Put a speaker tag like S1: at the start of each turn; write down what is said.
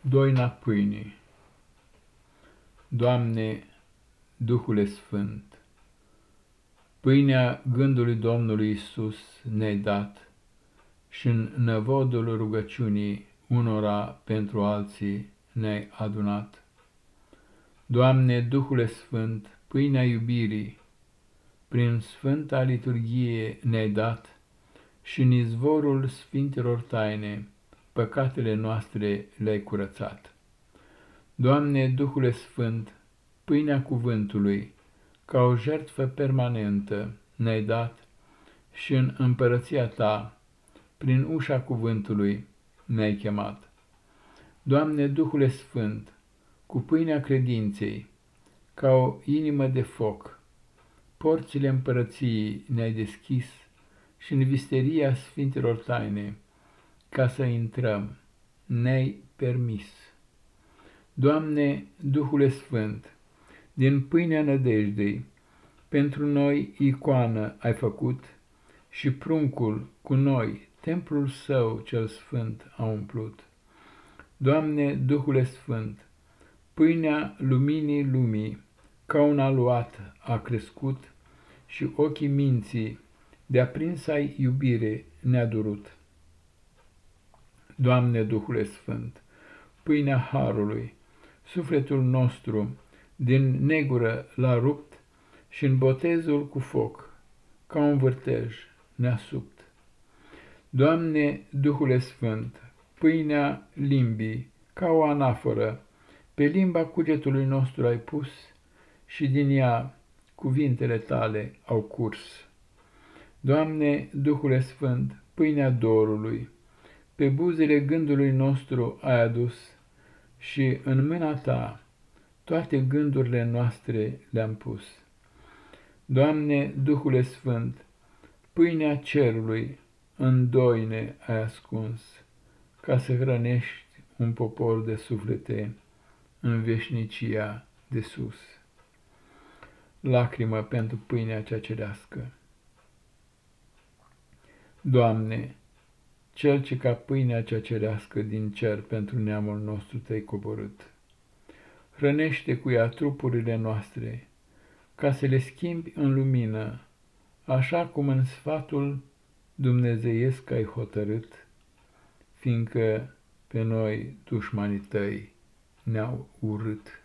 S1: Doina pâinii Doamne, Duhule Sfânt, Pâinea gândului Domnului Isus ne-ai dat și în năvodul rugăciunii unora pentru alții ne-ai adunat. Doamne, Duhule Sfânt, pâinea iubirii, prin Sfânta Liturghie ne-ai dat și în izvorul Sfintelor Taine, păcatele noastre le-ai curățat. Doamne, Duhule Sfânt, pâinea cuvântului, ca o jertfă permanentă ne-ai dat și în împărăția ta, prin ușa cuvântului, ne-ai chemat. Doamne, Duhule Sfânt, cu pâinea credinței, ca o inimă de foc, porțile împărăției ne-ai deschis și în visteria Sfintelor Taine, ca să intrăm, ne-ai permis. Doamne, Duhule Sfânt, din pâinea nădejdei, pentru noi icoană ai făcut și pruncul cu noi, templul său cel sfânt a umplut. Doamne, Duhule Sfânt, pâinea luminii lumii, ca un aluat a crescut și ochii minții de aprins ai iubire ne-a durut. Doamne Duhule Sfânt, pâinea Harului, sufletul nostru din negură l-a rupt și în botezul cu foc, ca un vârtej, ne-a subt. Doamne Duhule Sfânt, pâinea limbii, ca o anaforă, pe limba cugetului nostru ai pus și din ea cuvintele tale au curs. Doamne Duhule Sfânt, pâinea dorului, pe buzele gândului nostru ai adus și în mâna ta toate gândurile noastre le-am pus. Doamne, Duhule Sfânt, pâinea cerului în doine ai ascuns, ca să hrănești un popor de suflete în veșnicia de sus. Lacrimă pentru pâinea cea cerească. Doamne, cel ce ca pâinea cea cerească din cer pentru neamul nostru te-ai coborât. Hrănește cu ea trupurile noastre, ca să le schimbi în lumină, așa cum în sfatul dumnezeiesc ai hotărât, fiindcă pe noi dușmanii tăi ne-au urât.